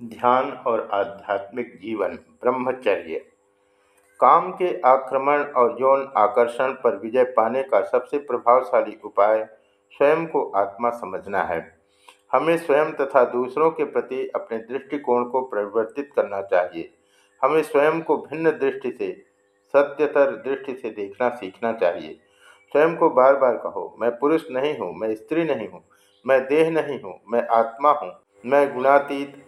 ध्यान और आध्यात्मिक जीवन, ब्रह्मचर्य। काम के आक्रमण और यौन आकर्षण पर विजय पाने का सबसे प्रभावशाली उपाय स्वयं को आत्मा समझना है। हमें स्वयं तथा दूसरों के प्रति अपने दृष्टिकोण को परिवर्तित करना चाहिए। हमें स्वयं को भिन्न दृष्टि से, सत्यतर दृष्टि से देखना सीखना चाहिए। स्वयं को बार बार कहो, मैं पुरुष नहीं हूँ, मैं स्त्री नहीं हूँ, मैं देह नहीं हूँ, मैं आत्मा हूँ, मैं गुणातीत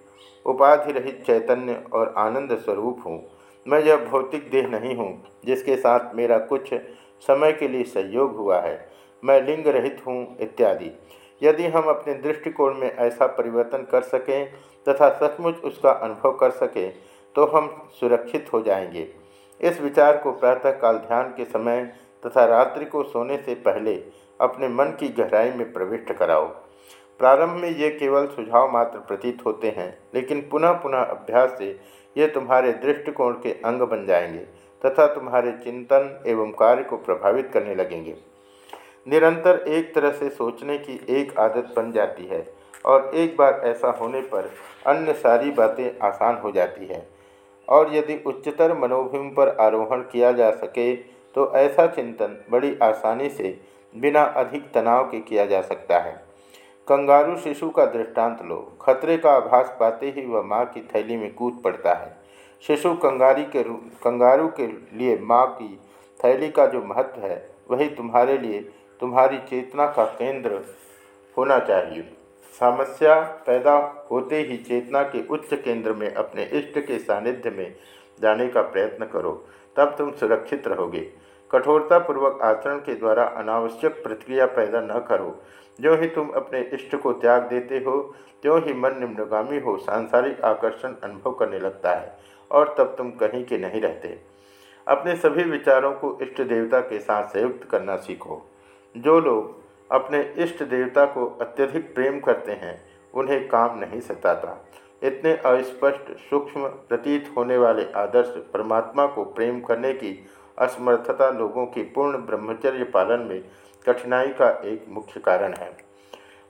उपाधि रहित चैतन्य और आनंद स्वरूप हूँ। मैं यह भौतिक देह नहीं हूँ, जिसके साथ मेरा कुछ समय के लिए सहयोग हुआ है। मैं लिंग रहित हूँ, इत्यादि। यदि हम अपने दृष्टिकोण में ऐसा परिवर्तन कर सकें तथा सचमुच उसका अनुभव कर सकें तो हम सुरक्षित हो जाएँगे। इस विचार को प्रातःकाल ध्यान के समय तथा रात्रि को सोने से पहले अपने मन की गहराई में प्रविष्ट कराओ। प्रारंभ में ये केवल सुझाव मात्र प्रतीत होते हैं, लेकिन पुनः पुनः अभ्यास से ये तुम्हारे दृष्टिकोण के अंग बन जाएँगे, तथा तुम्हारे चिंतन एवं कार्य को प्रभावित करने लगेंगे। निरंतर एक तरह से सोचने की एक आदत बन जाती है, और एक बार ऐसा होने पर अन्य सारी बातें आसान हो जाती है। और यदि उच्चतर मनोभिम पर आरोहण किया जा सके तो ऐसा चिंतन बड़ी आसानी से बिना अधिक तनाव के किया जा सकता है। कंगारू शिशु का दृष्टांत लो। खतरे का आभास पाते ही वह माँ की थैली में कूद पड़ता है। शिशु कंगारी के कंगारू के लिए माँ की थैली का जो महत्व है, वही तुम्हारे लिए तुम्हारी चेतना का केंद्र होना चाहिए। समस्या पैदा होते ही चेतना के उच्च केंद्र में अपने इष्ट के सानिध्य में जाने का प्रयत्न करो, तब तुम सुरक्षित रहोगे। कठोरतापूर्वक आचरण के द्वारा अनावश्यक प्रतिक्रिया पैदा न करो। जो ही तुम अपने इष्ट को त्याग देते हो, त्यों ही मन निम्नगामी हो, सांसारिक आकर्षण अनुभव करने लगता है, और तब तुम कहीं के नहीं रहते। अपने सभी विचारों को इष्ट देवता के साथ संयुक्त करना सीखो। जो लोग अपने इष्ट देवता को अत्यधिक प्रेम करते हैं, उन्हें काम नहीं सताता। इतने अस्पष्ट, सूक्ष्म, प्रतीत होने वाले आदर्श परमात्मा को प्रेम करने की असमर्थता लोगों की पूर्ण ब्रह्मचर्य पालन में कठिनाई का एक मुख्य कारण है।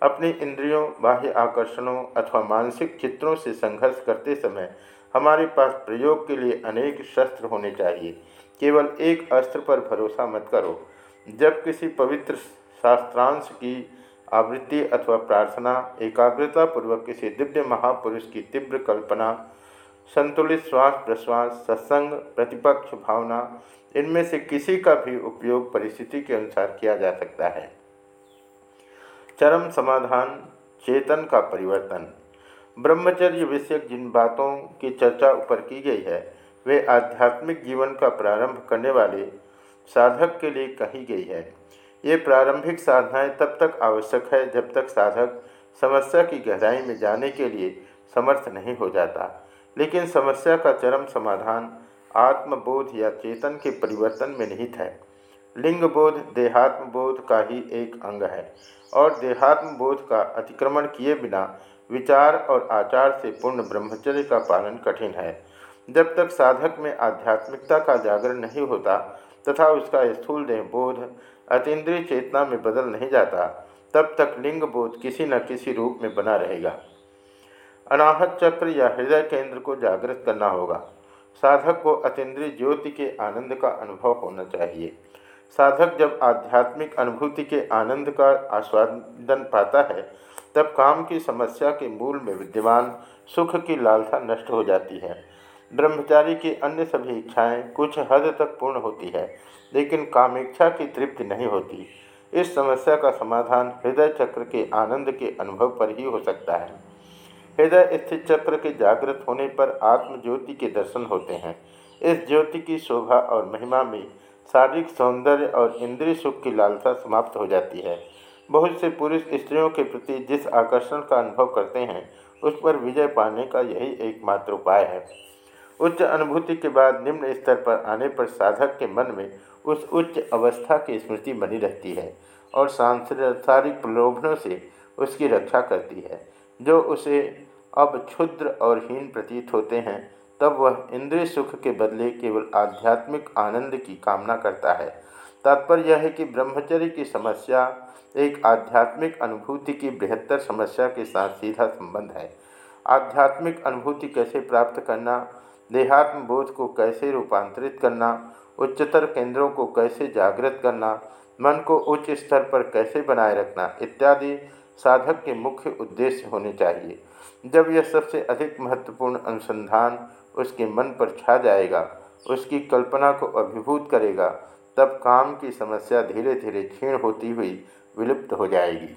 अपनी इंद्रियों, बाह्य आकर्षणों अथवा मानसिक चित्रों से संघर्ष करते समय हमारे पास प्रयोग के लिए अनेक शस्त्र होने चाहिए। केवल एक अस्त्र पर भरोसा मत करो। जब किसी पवित्र शास्त्रांश की आवृत्ति अथवा प्रार्थना एकाग्रता पूर्वक किसी दिव्य महापुरुष की तीव्र कल्पना संतुलित श्वास प्रश्वास, सत्संग, प्रतिपक्ष भावना, इनमें से किसी का भी उपयोग परिस्थिति के अनुसार किया जा सकता है। चरम समाधान, चेतन का परिवर्तन। ब्रह्मचर्य विषयक जिन बातों की चर्चा ऊपर की गई है, वे आध्यात्मिक जीवन का प्रारंभ करने वाले साधक के लिए कही गई है। ये प्रारंभिक साधनाएँ तब तक आवश्यक है जब तक साधक समस्या की गहराई में जाने के लिए समर्थ नहीं हो जाता। लेकिन समस्या का चरम समाधान आत्मबोध या चेतन के परिवर्तन में निहित है। लिंग बोध देहात्म बोध का ही एक अंग है और देहात्म बोध का अतिक्रमण किए बिना विचार और आचार से पूर्ण ब्रह्मचर्य का पालन कठिन है। जब तक साधक में आध्यात्मिकता का जागरण नहीं होता तथा उसका स्थूल देह बोध अतीन्द्रिय चेतना में बदल नहीं जाता, तब तक लिंग बोध किसी न किसी रूप में बना रहेगा। अनाहत चक्र या हृदय केंद्र को जागृत करना होगा। साधक को अतीन्द्रिय ज्योति के आनंद का अनुभव होना चाहिए। साधक जब आध्यात्मिक अनुभूति के आनंद का आस्वादन पाता है, तब काम की समस्या के मूल में विद्यमान सुख की लालसा नष्ट हो जाती है। ब्रह्मचारी की अन्य सभी इच्छाएँ कुछ हद तक पूर्ण होती है, लेकिन कामेक्षा की तृप्ति नहीं होती। इस समस्या का समाधान हृदय चक्र के आनंद के अनुभव पर ही हो सकता है। हृदय स्थित चक्र के जागृत होने पर आत्म ज्योति के दर्शन होते हैं। इस ज्योति की शोभा और महिमा में शारीरिक सौंदर्य और इंद्रिय सुख की लालसा समाप्त हो जाती है। बहुत से पुरुष स्त्रियों के प्रति जिस आकर्षण का अनुभव करते हैं, उस पर विजय पाने का यही एकमात्र उपाय है। उच्च अनुभूति के बाद निम्न स्तर पर आने पर साधक के मन में उस उच्च अवस्था की स्मृति बनी रहती है और सांसारिक प्रलोभनों से उसकी रक्षा करती है। जो उसे अब क्षुद्र और हीन प्रतीत होते हैं, तब वह इंद्रिय सुख के बदले केवल आध्यात्मिक आनंद की कामना करता है। तात्पर्य यह है कि ब्रह्मचर्य की समस्या एक आध्यात्मिक अनुभूति की बृहत्तर समस्या के साथ सीधा संबंध है। आध्यात्मिक अनुभूति कैसे प्राप्त करना देहात्म बोध को कैसे रूपांतरित करना, उच्चतर केंद्रों को कैसे जागृत करना, मन को उच्च स्तर पर कैसे बनाए रखना, इत्यादि साधक के मुख्य उद्देश्य होने चाहिए। जब यह सबसे अधिक महत्वपूर्ण अनुसंधान उसके मन पर छा जाएगा, उसकी कल्पना को अभिभूत करेगा, तब काम की समस्या धीरे धीरे क्षीण होती हुई विलुप्त हो जाएगी।